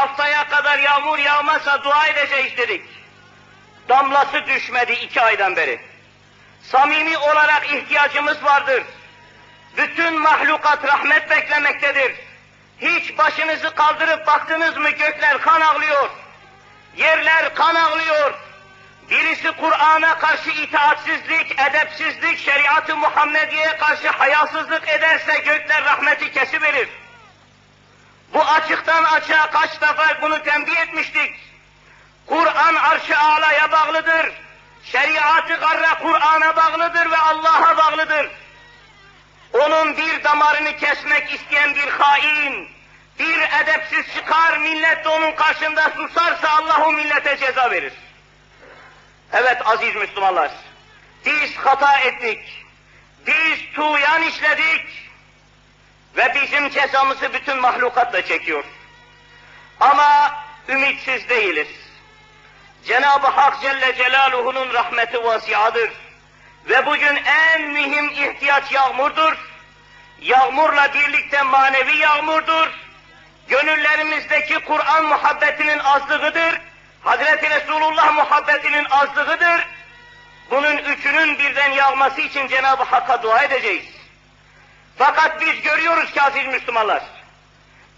haftaya kadar yağmur yağmazsa dua edeceğiz dedik. Damlası düşmedi iki aydan beri. Samimi olarak ihtiyacımız vardır. Bütün mahlukat rahmet beklemektedir. Hiç başınızı kaldırıp baktınız mı gökler kan ağlıyor. Yerler kan ağlıyor. Birisi Kur'an'a karşı itaatsizlik, edepsizlik, şeriat-ı Muhammediye'ye karşı hayasızlık ederse gökler rahmeti kesiverir. Bu açıktan açığa kaç defa bunu tembih etmiştik. Kur'an arş-ı alaya bağlıdır. Şeriat-ı garra Kur'an'a bağlıdır ve Allah'a bağlıdır. Onun bir damarını kesmek isteyen bir hain, bir edepsiz çıkar, millet de onun karşında susarsa Allah o millete ceza verir. Evet aziz Müslümanlar, biz hata ettik, biz tuğyan işledik ve bizim cezamızı bütün mahlukat da çekiyor. Ama ümitsiz değiliz. Cenab-ı Hak Celle Celaluhu'nun rahmeti vasiadır. Ve bugün en mühim ihtiyaç yağmurdur. Yağmurla birlikte manevi yağmurdur. Gönüllerimizdeki Kur'an muhabbetinin azlığıdır. Hazreti Resulullah muhabbetinin azlığıdır. Bunun üçünün birden yağması için Cenab-ı Hakk'a dua edeceğiz. Fakat biz görüyoruz ki aziz Müslümanlar,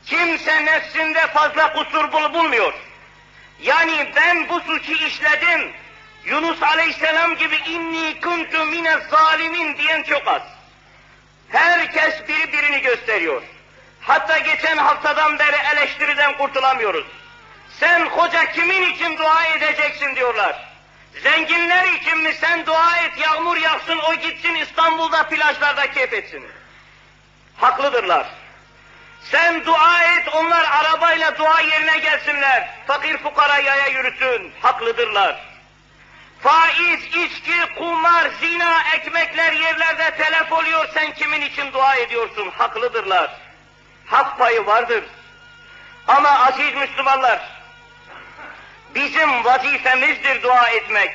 kimse nefsinde fazla kusur bulmuyor. Yani ben bu suçu işledim, Yunus Aleyhisselam gibi inni kuntu mine zalimin diyen çok az. Herkes biri birini gösteriyor. Hatta geçen haftadan beri eleştiriden kurtulamıyoruz. Sen hoca kimin için dua edeceksin diyorlar. Zenginler için mi sen dua et yağmur yağsın o gitsin İstanbul'da plajlarda keyif etsin. Haklıdırlar. Sen dua et onlar arabayla dua yerine gelsinler. Fakir fukara yaya yürüsün. Haklıdırlar. Faiz, içki, kumar, zina, ekmekler yerlerde telef oluyor. Sen kimin için dua ediyorsun? Haklıdırlar. Hak payı vardır. Ama aziz Müslümanlar, bizim vazifemizdir dua etmek.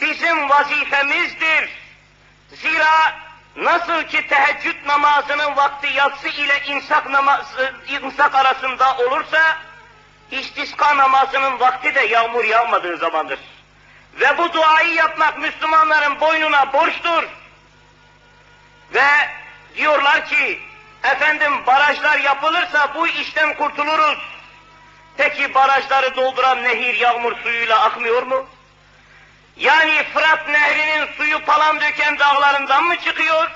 Bizim vazifemizdir. Zira nasıl ki teheccüd namazının vakti yatsı ile insak, namazı, insak arasında olursa, istiska namazının vakti de yağmur yağmadığı zamandır. Ve bu duayı yapmak Müslümanların boynuna borçtur. Ve diyorlar ki, efendim barajlar yapılırsa bu işten kurtuluruz. Peki barajları dolduran nehir yağmur suyuyla akmıyor mu? Yani Fırat nehrinin suyu palan döken dağlarından mı çıkıyor?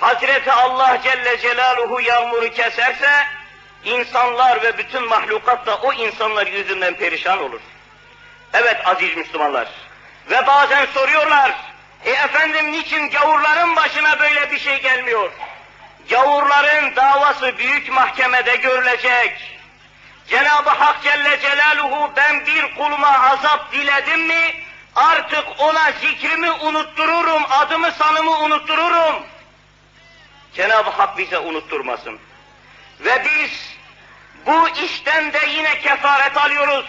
Hazreti Allah Celle Celaluhu yağmuru keserse, insanlar ve bütün mahlukat da o insanlar yüzünden perişan olur. Evet aziz Müslümanlar. Ve bazen soruyorlar, e efendim niçin gavurların başına böyle bir şey gelmiyor? Gavurların davası büyük mahkemede görülecek. Cenab-ı Hak Celle Celaluhu ben bir kuluma azap diledim mi, artık ona zikrimi unuttururum, adımı sanımı unuttururum. Cenab-ı Hak bize unutturmasın. Ve biz bu işten de yine kefaret alıyoruz.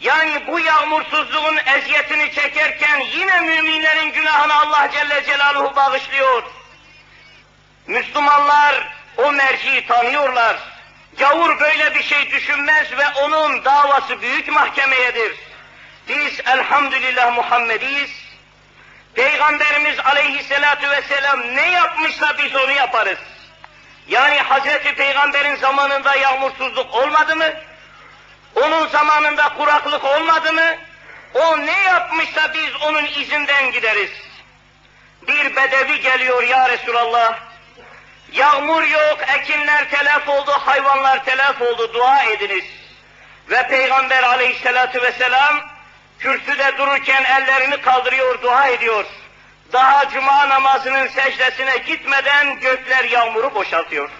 Yani bu yağmursuzluğun eziyetini çekerken yine müminlerin günahını Allah Celle Celaluhu bağışlıyor. Müslümanlar o merciyi tanıyorlar. Gavur böyle bir şey düşünmez ve onun davası büyük mahkemeyedir. Biz elhamdülillah Muhammediyiz. Peygamberimiz aleyhissalatu vesselam ne yapmışsa biz onu yaparız. Yani Hazreti Peygamber'in zamanında yağmursuzluk olmadı mı? Onun zamanında kuraklık olmadı mı? O ne yapmışsa biz onun izinden gideriz. Bir bedevi geliyor ya Resulallah. Yağmur yok, ekinler telef oldu, hayvanlar telef oldu, dua ediniz. Ve Peygamber aleyhissalatu vesselam kürsüde dururken ellerini kaldırıyor, dua ediyor. Daha cuma namazının secdesine gitmeden gökler yağmuru boşaltıyor.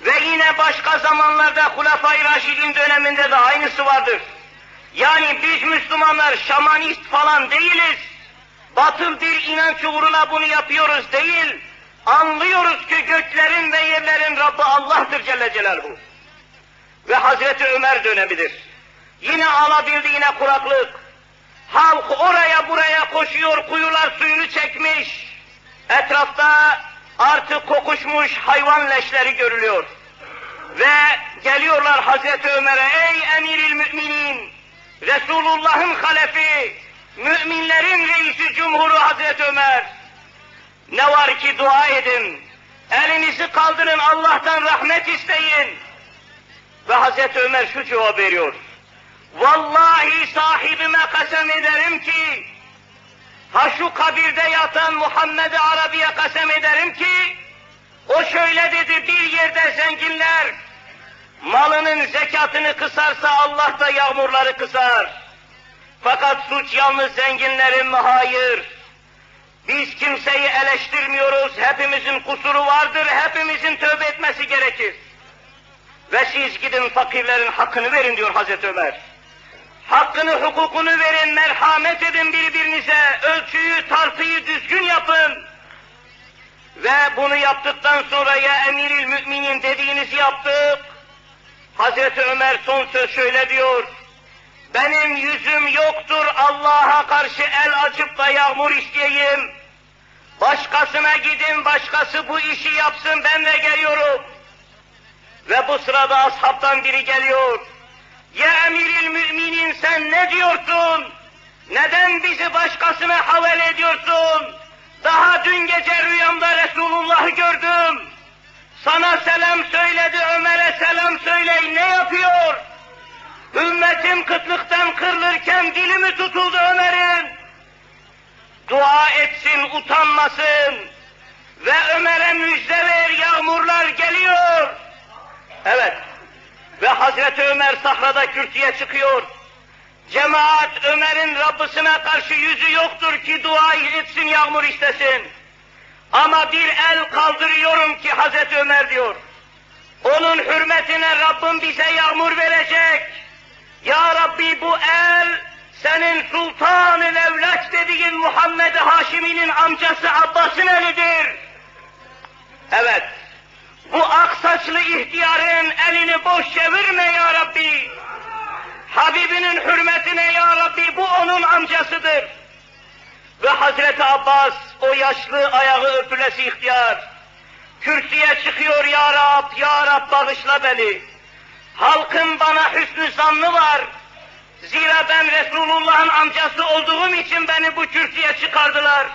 Ve yine başka zamanlarda Hulefai Raşidin döneminde de aynısı vardır. Yani biz Müslümanlar şamanist falan değiliz. Batıl bir inanç uğruna bunu yapıyoruz değil. Anlıyoruz ki göklerin ve yerlerin Rabbi Allah'tır Celle Celaluhu. Ve Hazreti Ömer dönemidir. Yine alabildi yine kuraklık. Halk oraya buraya koşuyor, kuyular suyunu çekmiş. Etrafta artık kokuşmuş hayvan leşleri görülüyor. Ve geliyorlar Hazreti Ömer'e, ey emiril müminin, Resulullah'ın halefi, müminlerin reisi cumhuru Hazreti Ömer. Ne var ki dua edin, elinizi kaldırın Allah'tan rahmet isteyin. Ve Hazreti Ömer şu cevap veriyor. Vallahi sahibime kasem ederim ki, ha şu kabirde yatan Muhammed Arabi'ye kasem ederim ki, o şöyle dedi, bir yerde zenginler, malının zekatını kısarsa Allah da yağmurları kısar. Fakat suç yalnız zenginlerin mi? Hayır. Biz kimseyi eleştirmiyoruz, hepimizin kusuru vardır, hepimizin tövbe etmesi gerekir. Ve siz gidin fakirlerin hakkını verin diyor Hazreti Ömer. Hakkını, hukukunu verin, merhamet edin birbirinize, ölçüyü, tartıyı düzgün yapın. Ve bunu yaptıktan sonra ya emiril müminin dediğinizi yaptık. Hazreti Ömer son söz şöyle diyor. Benim yüzüm yoktur Allah'a karşı el açıp da yağmur isteyeyim. Başkasına gidin, başkası bu işi yapsın, ben de geliyorum. Ve bu sırada ashabtan biri geliyor. Ya emiril müminin sen ne diyorsun? Neden bizi başkasına havale ediyorsun? Daha dün gece rüyamda Resulullah'ı gördüm. Sana selam söyledi, Ömer'e selam söyleyin. Ne yapıyor? Ümmetim kıtlıktan kırılırken dili mi tutuldu Ömer'in? Dua etsin, utanmasın. Ve Ömer'e müjde ver, yağmurlar geliyor. Evet. Ve Hazreti Ömer sahrada kürsüye çıkıyor. Cemaat Ömer'in Rabbisine karşı yüzü yoktur ki dua etsin, yağmur istesin. Ama bir el kaldırıyorum ki Hazreti Ömer diyor. Onun hürmetine Rabbim bize yağmur verecek. Ya Rabbi bu el senin sultan-ı evlaç dediğin Muhammed Haşimi'nin amcası Abbas'ın elidir. Evet, bu aksaçlı ihtiyarın elini boş çevirme ya Rabbi. Habibinin hürmetine ya Rabbi bu onun amcasıdır. Ve Hazreti Abbas o yaşlı ayağı öpülesi ihtiyar. Kürsüye çıkıyor ya Rab, ya Rab bağışla beni. Halkın bana hüsnü zannı var. Zira ben Resulullah'ın amcası olduğum için beni bu kürsüye çıkardılar.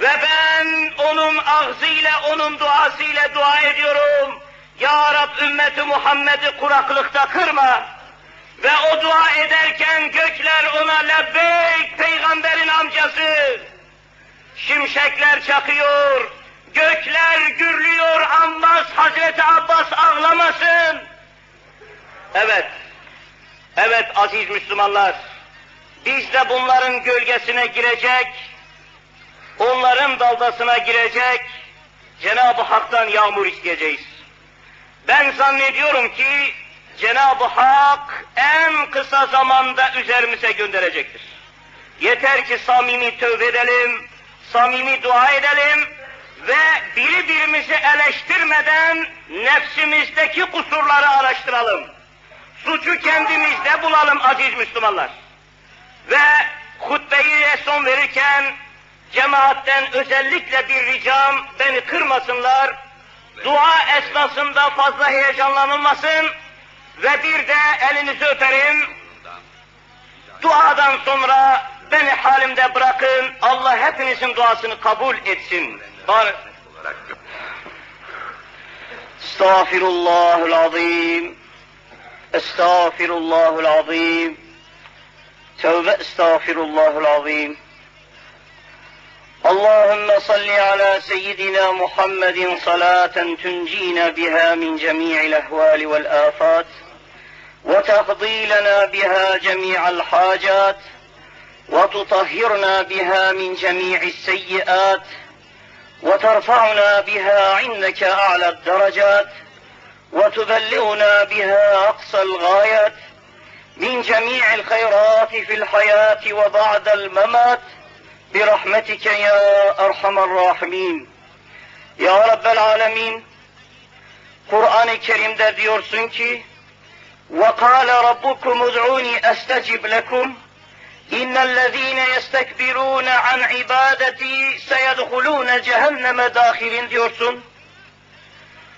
Ve ben onun ağzıyla, onun duasıyla dua ediyorum. Ya Rab ümmeti Muhammed'i kuraklıkta kırma. Ve o dua ederken gökler ona lebbeyk peygamberin amcası. Şimşekler çakıyor, gökler gürlüyor, Abbas, Hazreti Abbas ağlamasın. Evet, evet aziz Müslümanlar, biz de bunların gölgesine girecek, onların daldasına girecek, Cenab-ı Hak'tan yağmur isteyeceğiz. Ben zannediyorum ki Cenab-ı Hak en kısa zamanda üzerimize gönderecektir. Yeter ki samimi tövbe edelim, samimi dua edelim ve birbirimizi eleştirmeden nefsimizdeki kusurları araştıralım. Suçu kendimizde bulalım aziz Müslümanlar. Ve hutbeyi son verirken cemaatten özellikle bir ricam beni kırmasınlar. Dua esnasında fazla heyecanlanılmasın ve bir de elinizi öperim. Duadan sonra beni halimde bırakın. Allah hepinizin duasını kabul etsin. Estağfirullahul azim. Estağfirullahul azim. Tevbe estağfirullahul azim. اللهم صل على سيدنا محمد صلاة تنجينا بها من جميع الأهوال والآفات وتقضي لنا بها جميع الحاجات وتطهرنا بها من جميع السيئات وترفعنا بها عندك أعلى الدرجات وتبلغنا بها أقصى الغايات من جميع الخيرات في الحياة وبعد الممات. برحمتك يا أرحم الراحمين Ya Rabbel Alemin Kur'an-ı Kerim'de diyorsun ki وَقَالَ رَبُّكُمُ اُدْعُونِي أَسْتَجِبْ لَكُمْ اِنَّ الَّذ۪ينَ يَسْتَكْبِرُونَ عَنْ عِبَادَتِي سَيَدْخُلُونَ cehenneme dâhilin diyorsun.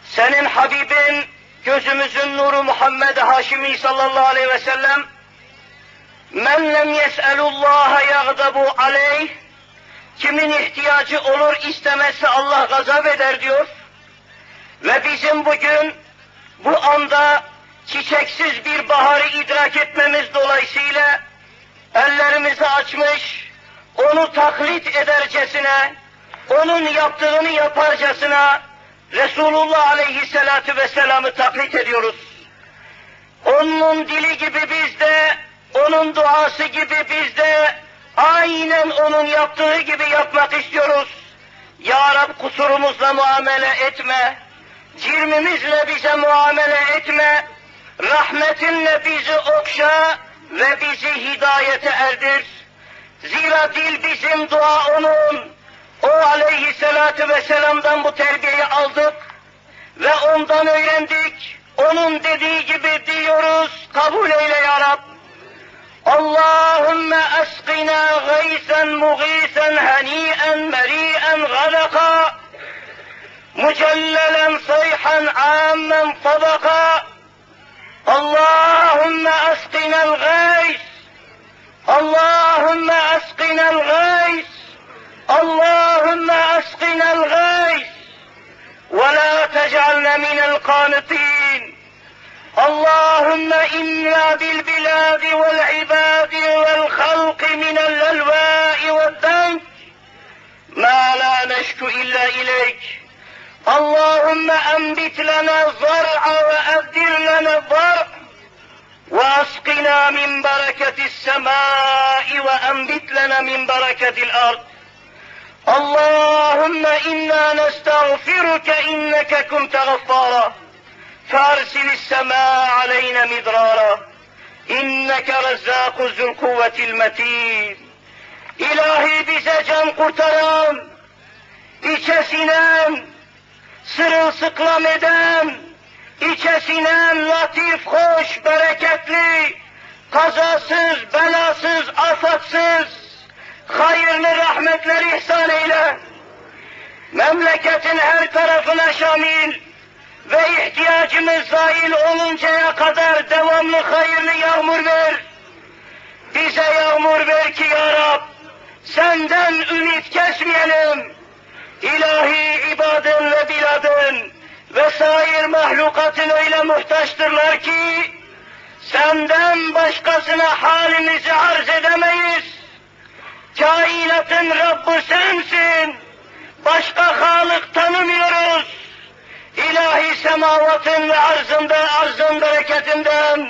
Senin Habibin gözümüzün nuru Muhammed Haşimi sallallahu aleyhi ve sellem men lem yes'elullaha yagdabu aleyh kimin ihtiyacı olur istemezse Allah gazap eder diyor. Ve bizim bugün bu anda çiçeksiz bir baharı idrak etmemiz dolayısıyla ellerimizi açmış, onu taklit edercesine, onun yaptığını yaparcasına Resulullah Aleyhisselatü Vesselam'ı taklit ediyoruz. Onun dili gibi biz de, onun duası gibi biz de aynen onun yaptığı gibi yapmak istiyoruz. Ya Rab kusurumuzla muamele etme, cirmimizle bize muamele etme, rahmetinle bizi okşa ve bizi hidayete erdir. Zira dil bizim, dua onun. O aleyhissalatü vesselam'dan bu terbiyeyi aldık ve ondan öğrendik. Onun dediği gibi diyoruz, kabul eyle ya Rab. Allahümme esqina gaysen mugisen hani'en meri'en gadaka مجللا صيحا عاما طبقا اللهم أسقنا الغيث. اللهم أسقنا الغيث. اللهم أسقنا الغيث. ولا تجعلنا من القانطين. اللهم إنا بالبلاد والعباد والخلق من الألواء والدنك ما لا نشكو إلا إليك. اللهم أنبت لنا الزرع وأبدل لنا الضرع. وأسقنا من بركة السماء وأنبت لنا من بركة الأرض. اللهم إنا نستغفرك إنك كنت غفارا. فأرسل السماء علينا مدرارا. İnneke rezzâku zül kuvvetil metin. İlahi bize can kurtaran, içe sinen, sırılsıklam eden, içe sinen latif, hoş, bereketli, kazasız, belasız, afatsız, hayırlı rahmetler ihsan eyle. Memleketin her tarafına şamil, ve ihtiyacımız zail oluncaya kadar devamlı hayırlı yağmur ver. Bize yağmur ver ki ya Rab, senden ümit kesmeyelim. İlahi ibadın ve biladın ve sair mahlukatın öyle muhtaçtırlar ki, senden başkasına halimizi arz edemeyiz. Kainatın Rabbi sensin. Başka Halık tanımıyoruz. İlahi semavatın ve arzında arzın bereketinden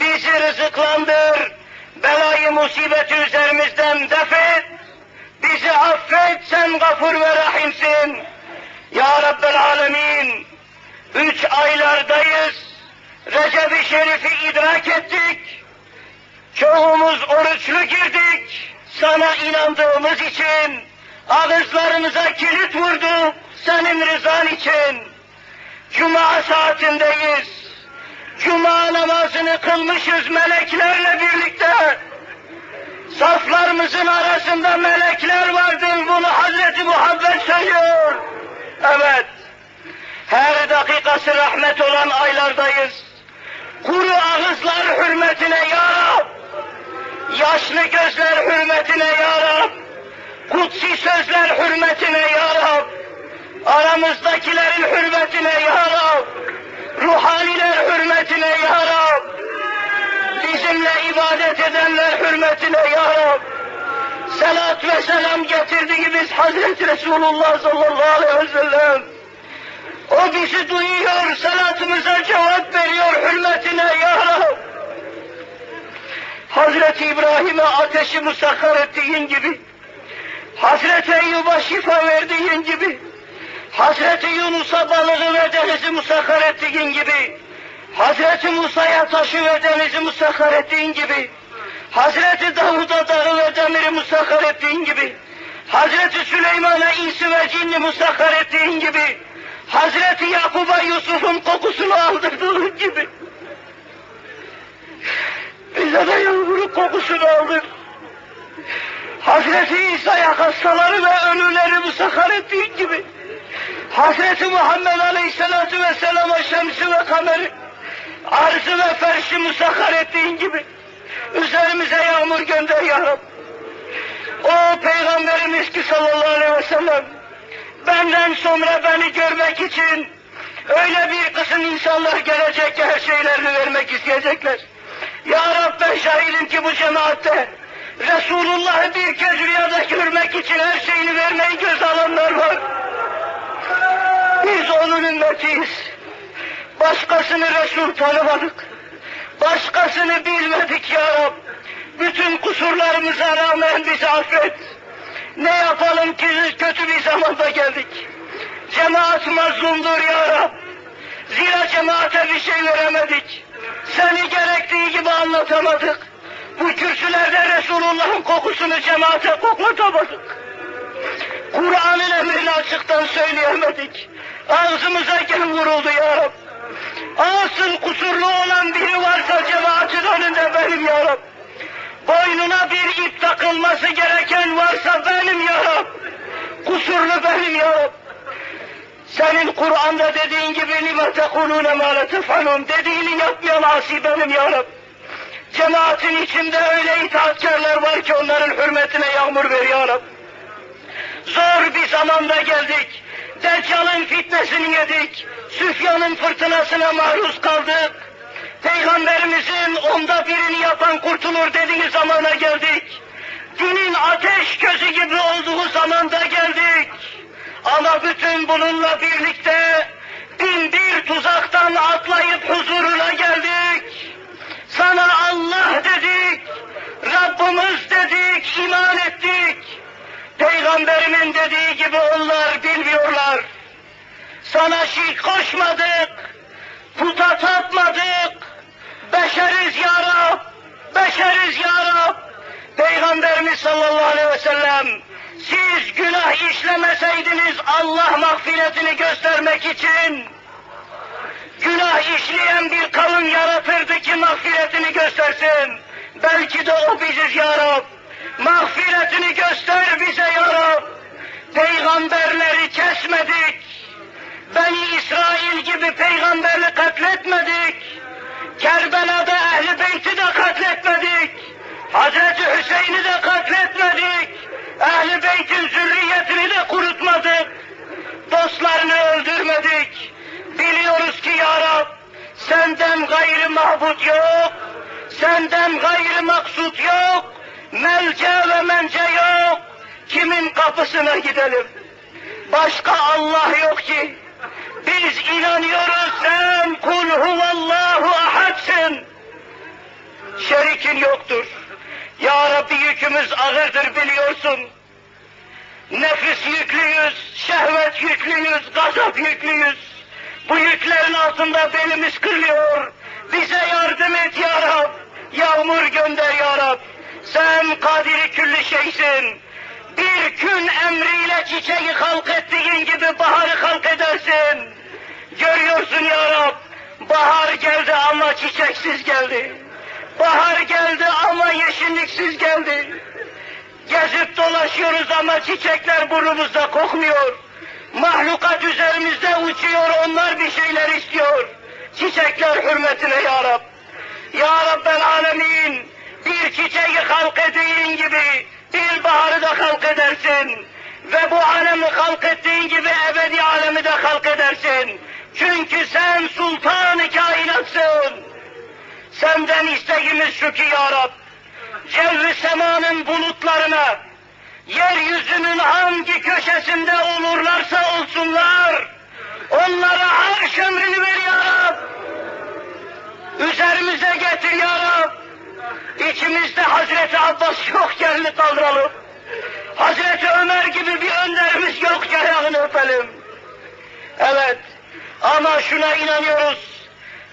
bizi rızıklandır. Belayı musibeti üzerimizden defet. Bizi affet sen gafur ve rahimsin. Ya Rabbel Alemin. Üç aylardayız. Recep-i Şerif'i idrak ettik. Çoğumuz oruçlu girdik. Sana inandığımız için ağızlarımıza kilit vurduk senin rızan için. Cuma saatindeyiz. Cuma namazını kılmışız meleklerle birlikte. Saflarımızın arasında melekler vardır. Bunu Hazreti Muhammed söylüyor. Evet. Her dakikası rahmet olan aylardayız. Kuru ağızlar hürmetine ya Rab. Yaşlı gözler hürmetine ya Rab. Kutsi sözler hürmetine ya Rab. Aramızdakilerin hürmetine ya Rab. Ruhaniler hürmetine ya Rab. Bizimle ibadet edenler hürmetine ya Rab. Salat ve selam getirdiğimiz Hazreti Resulullah sallallahu aleyhi ve sellem. O bizi duyuyor, salatımıza cevap veriyor hürmetine ya Rab. Hazreti İbrahim'e ateşi musakkar ettiğin gibi, Hazreti Eyyub'a şifa verdiğin gibi, Hazreti Yunus'a balığı ve denizi musakkar ettiğin gibi, Hazreti Musa'ya taşı ve denizi musakkar ettiğin gibi, Hazreti Davud'a dağı ve demiri musakkar ettiğin gibi, Hazreti Süleyman'a insi ve cinni musakkar ettiğin gibi, Hazreti Yakub'a Yusuf'un kokusunu aldırdığın gibi, bize de yağmurun kokusunu aldır. Hazreti İsa'ya hastaları ve ölüleri musakkar ettiğin gibi, Hazreti Muhammed Aleyhisselatü Vesselam'a şemsi ve kameri arzı ve ferşi musakhar ettiğin gibi üzerimize yağmur gönder ya Rab. O Peygamberimiz ki sallallahu aleyhi ve sellem benden sonra beni görmek için öyle bir kısım insanlar gelecek ki her şeylerini vermek isteyecekler. Ya Rab ben şahidim ki bu cemaatte Resulullah'ı bir kez rüyada görmek için her şeyini vermeyi göz alanlar var. Biz onun ümmetiyiz. Başkasını Resul tanımadık. Başkasını bilmedik ya Rab. Bütün kusurlarımıza rağmen bizi affet. Ne yapalım ki kötü bir zamanda geldik. Cemaat mazlumdur ya Rab. Zira cemaate bir şey veremedik. Seni gerektiği gibi anlatamadık. Bu kürsülerde Resulullah'ın kokusunu cemaate koklatamadık. Kur'an'ın emrini açıktan söyleyemedik. Ağzımıza gem vuruldu ya Rab. Asıl kusurlu olan biri varsa cemaatin önünde benim ya Rab. Boynuna bir ip takılması gereken varsa benim ya Rab. Kusurlu benim ya Rab. Senin Kur'an'da dediğin gibi tekulune ma la tefalun dediğini yapmayan asi benim ya Rab. Cemaatin içinde öyle itaatkarlar var ki onların hürmetine yağmur ver ya Rab. Zor bir zamanda geldik. Deccal'ın fitnesini yedik. Süfyan'ın fırtınasına maruz kaldık. Peygamberimizin onda birini yapan kurtulur dediği zamana geldik. Dinin ateş gözü gibi olduğu zamanda geldik. Ama bütün bununla birlikte bin bir tuzaktan atlayıp huzuruna geldik. Sana Allah dedik, Rabbimiz dedik, iman ettik. Peygamberimin dediği gibi onlar bilmiyorlar. Sana şirk koşmadık, puta tapmadık, beşeriz ya Rab, beşeriz ya Rab. Peygamberimiz sallallahu aleyhi ve sellem, siz günah işlemeseydiniz Allah mağfiretini göstermek için, günah işleyen bir kavim yaratırdı ki mağfiretini göstersin. Belki de o biziz ya Rab. Mağfiretini göster bize ya Rab. Peygamberleri kesmedik. Beni İsrail gibi peygamberi katletmedik. Kerbela'da ehli beyti de katletmedik. Hazreti Hüseyin'i de katletmedik. Ehli beytin zürriyetini de kurutmadık. Dostlarını öldürmedik. Biliyoruz ki ya Rab, senden gayrı mahbut yok. Senden gayrı maksut yok. Melce ve mence yok. Kimin kapısına gidelim? Başka Allah yok ki. Biz inanıyoruz sen kul huvallahu ahadsın. Şerikin yoktur. Ya Rabbi yükümüz ağırdır biliyorsun. Nefis yüklüyüz, şehvet yüklüyüz, gazap yüklüyüz. Bu yüklerin altında belimiz kırılıyor. Bize yardım et ya Rab. Yağmur gönder ya Rab. Sen kadiri külli şeysin. Bir gün emriyle çiçeği halk ettiğin gibi baharı halk edersin. Görüyorsun ya Rab. Bahar geldi ama çiçeksiz geldi. Bahar geldi ama yeşilliksiz geldi. Gezip dolaşıyoruz ama çiçekler burnumuzda kokmuyor. Mahlukat üzerimizde uçuyor, onlar bir şeyler istiyor. Çiçekler hürmetine ya Rab. Ya Rabbel Alemin, bir çiçeği halk ettiğin gibi bir baharı da halk edersin. Ve bu alemi halk ettiğin gibi ebedi alemi de halk edersin. Çünkü sen sultan-ı kainatsın. Senden isteğimiz şu ki ya Rab, cevri semanın bulutlarına, yeryüzünün hangi köşesinde olurlarsa olsunlar, onlara arş emrini ver ya Rab. Üzerimize getir ya Rab. İçimizde Hazreti Abbas yok gelini kaldıralım. Hazreti Ömer gibi bir önderimiz yok ki ayağını öpelim. Evet ama şuna inanıyoruz.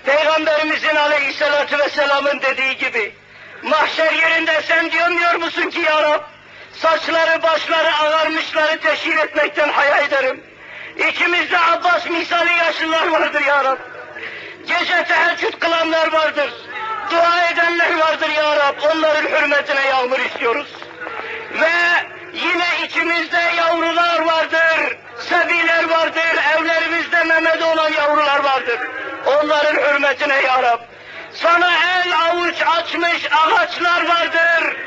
Peygamberimizin aleyhissalatü vesselamın dediği gibi mahşer yerinde sen diyemiyor musun ki ya Rab saçları başları ağarmışları teşhir etmekten haya ederim. İçimizde Abbas misali yaşlılar vardır ya Rab. Gece teheccüd kılanlar vardır. Dua edenler vardır ya Rab. Onların hürmetine yağmur istiyoruz. Ve yine içimizde yavrular vardır. Sebiler vardır, evlerimizde memede olan yavrular vardır. Onların hürmetine ya Rab. Sana el avuç açmış ağaçlar vardır.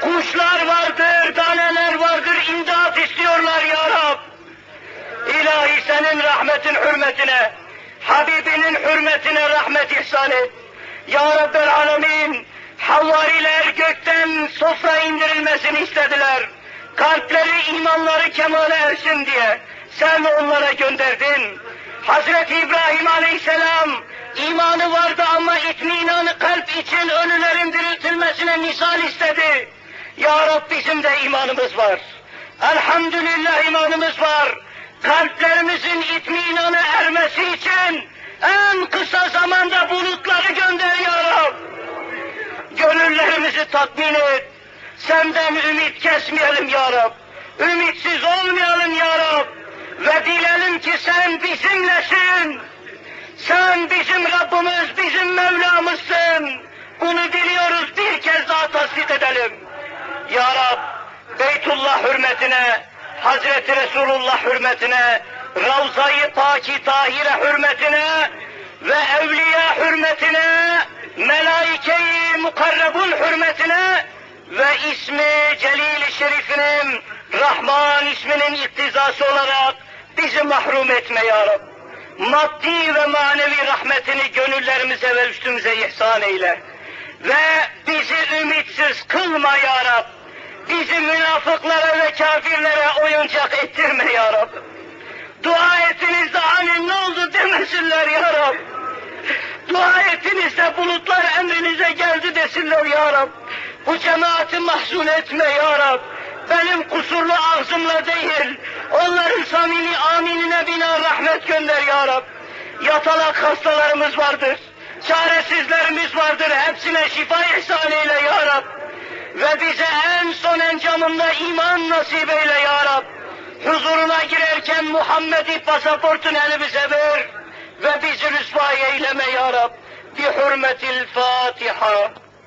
Kuşlar vardır, taneler vardır, imdat istiyorlar ya Rab. İlahi senin rahmetin hürmetine, Habibinin hürmetine rahmet ihsan et. Ya Rabbel Alemin, Havvariler gökten sofra indirilmesini istediler. Kalpleri, imanları kemale ersin diye. Sen onlara gönderdin. Hazreti İbrahim Aleyhisselam imanı vardı ama itminanı kalp için ölülerin diriltilmesine misal istedi. Ya Rab bizim de imanımız var. Elhamdülillah imanımız var. Kalplerimizin itminanı ermesi için en kısa zamanda bulutları gönder ya Rab. Gönüllerimizi tatmin et. Senden ümit kesmeyelim ya Rab. Ümitsiz olmayalım ya Rab. Ve dilelim ki sen bizimlesin. Sen bizim Rabbimiz, bizim Mevlamızsın. Bunu biliyoruz bir kez daha tasdik edelim. Ya Rab, Beytullah hürmetine, Hazreti Resulullah hürmetine, Ravza-i Paki Tahire hürmetine ve evliya hürmetine, melaike-i mukarrebun hürmetine ve ismi Celil-i Şerif'inin Rahman isminin iktizası olarak bizi mahrum etme ya Rab. Maddi ve manevi rahmetini gönüllerimize ve üstümüze ihsan eyle. Ve bizi ümitsiz kılma ya Rab. Bizi münafıklara ve kafirlere oyuncak ettirme ya Rab. Dua etiniz de hani ne oldu demesinler ya Rab. Dua etiniz de bulutlar emrinize geldi desinler ya Rab. Bu cemaati mahzun etme ya Rab. Benim kusurlu ağzımla değil, onların samimi aminine bina rahmet gönder ya Rab. Yatalak hastalarımız vardır, çaresizlerimiz vardır, hepsine şifa ihsan eyle ya Rab. Ve bize en son encamında iman nasip eyle ya Rab. Huzuruna girerken Muhammed'i pasaportun elimize ver ve bizi rüsvay eyleme ya Rab. Bi hürmetil Fatiha.